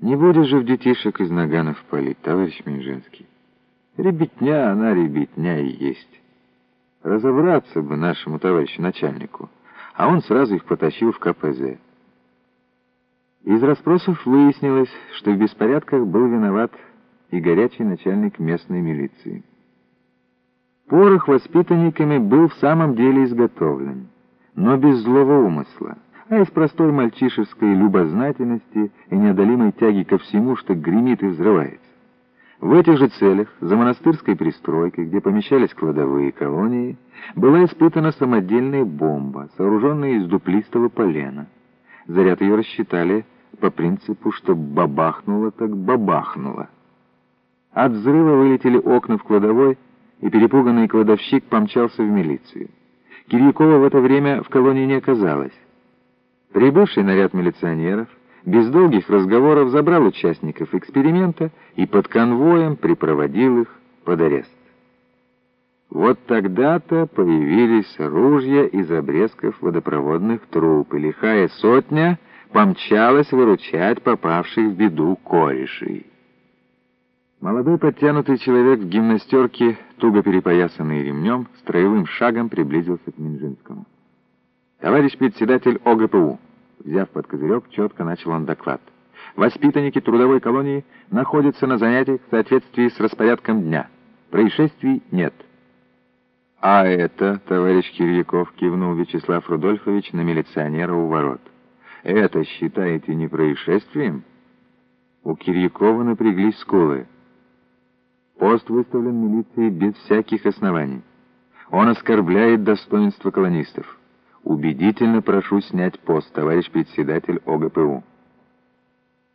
Не будешь же в детишек из наганов палить, товарищ Минжинский. Ребятня, она ребятня и есть. Разобраться бы нашему товарищу начальнику, а он сразу их потащил в КПЗ. Из расспросов выяснилось, что в беспорядках был виноват и горячий начальник местной милиции. Порох воспитанниками был в самом деле изготовлен, но без злого умысла, а из простой мальчишеской любознательности и неодолимой тяги ко всему, что гремит и взрывается. В этих же целях, за монастырской пристройкой, где помещались кладовые колонии, была испытана самодельная бомба, сооруженная из дуплистого полена. Заряд ее рассчитали по принципу, что бабахнуло так бабахнуло. От взрыва вылетели окна в кладовой, и перепуганный кладовщик помчался в милицию. Кирьякова в это время в колонии не оказалось. Прибывший наряд милиционеров без долгих разговоров забрал участников эксперимента и под конвоем припроводил их под арест. Вот тогда-то появились ружья из обрезков водопроводных труб, и лихая сотня помчалась выручать попавших в беду корешей. Молодой подтянутый человек в гимнастерке, туго перепоясанный ремнем, строевым шагом приблизился к Минжинскому. «Товарищ председатель ОГПУ», взяв под козырек, четко начал он доклад. «Воспитанники трудовой колонии находятся на занятиях в соответствии с распорядком дня. Происшествий нет». «А это, товарищ Кирьяков», — кивнул Вячеслав Рудольфович на милиционера у ворот. «Это считаете не происшествием?» У Кирьякова напряглись скулы. Пост выставлен милицией без всяких оснований. Он оскорбляет достоинство колонистов. Убедительно прошу снять пост, товарищ председатель ОГПУ.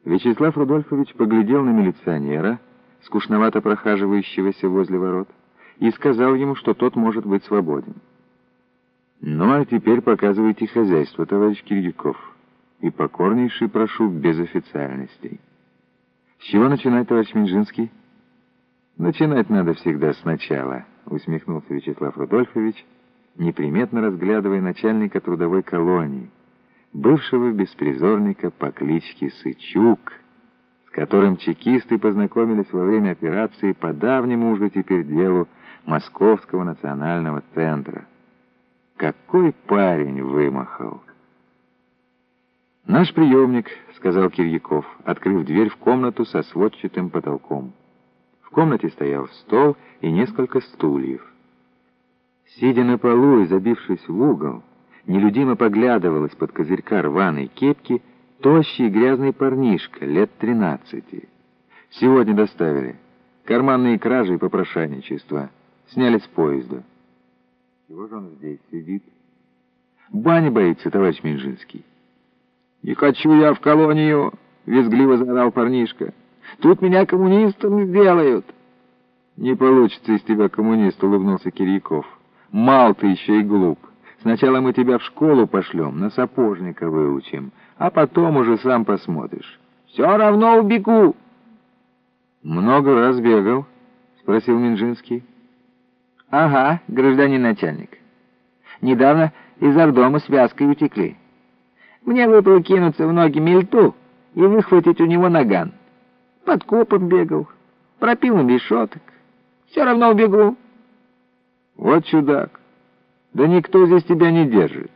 Вячеслав Рудольфович поглядел на милиционера, скучновато прохаживающегося возле ворот, и сказал ему, что тот может быть свободен. «Ну, а теперь показывайте хозяйство, товарищ Кирьяков, и покорнейший прошу без официальностей». «С чего начинать, товарищ Минжинский?» «Начинать надо всегда сначала», — усмехнулся Вячеслав Рудольфович, неприметно разглядывая начальника трудовой колонии, бывшего беспризорника по кличке Сычук, с которым чекисты познакомились во время операции по давнему уже теперь делу Московского национального центра. Какой парень вымахал! «Наш приемник», — сказал Кирьяков, открыв дверь в комнату со сводчатым потолком. В комнате стоял стол и несколько стульев. Сидя на полу и забившись в угол, нелюдимо поглядывал из-под козырька рваной кепки тощий грязный парнишка лет тринадцати. Сегодня доставили. Карманные кражи и попрошайничество. Сняли с поезда. Чего же он здесь сидит? Бани боится, товарищ Минжинский. «Не хочу я в колонию!» — визгливо заорал парнишка. «Тут меня коммунистом сделают!» «Не получится из тебя коммунист», — улыбнулся Кирьяков. Мал ты еще и глуп. Сначала мы тебя в школу пошлем, на сапожника выучим, а потом уже сам посмотришь. Все равно убегу. Много раз бегал, спросил Минжинский. Ага, гражданин начальник. Недавно из Ордома с вязкой утекли. Мне выпало кинуться в ноги мельту и выхватить у него наган. Под копом бегал, пропил им решеток. Все равно убегу. Вот чудак. Да никто здесь тебя не держит.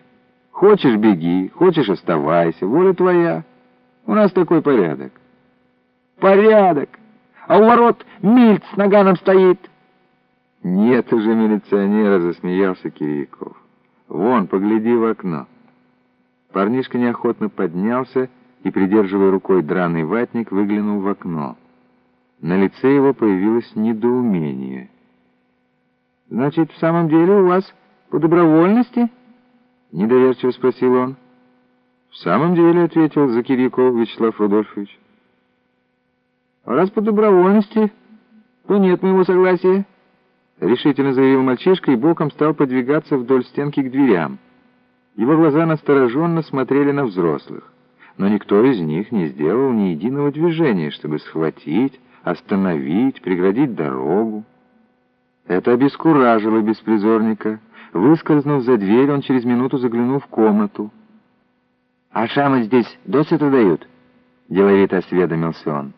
Хочешь — беги, хочешь — оставайся, воля твоя. У нас такой порядок. Порядок! А у ворот мильц с наганом стоит. Нет уже милиционера, засмеялся Кирьяков. Вон, погляди в окно. Парнишка неохотно поднялся и, придерживая рукой драный ватник, выглянул в окно. На лице его появилось недоумение — «Значит, в самом деле у вас по добровольности?» — недоверчиво спросил он. «В самом деле», — ответил Закирьяков Вячеслав Рудольфович. «А раз по добровольности, то нет моего согласия», — решительно заявил мальчишка и боком стал подвигаться вдоль стенки к дверям. Его глаза настороженно смотрели на взрослых, но никто из них не сделал ни единого движения, чтобы схватить, остановить, преградить дорогу. Это обескуражило беспризорника. Выскользнув за дверь, он через минуту заглянул в комнату. «А шамы здесь досыта дают?» деловито осведомился он.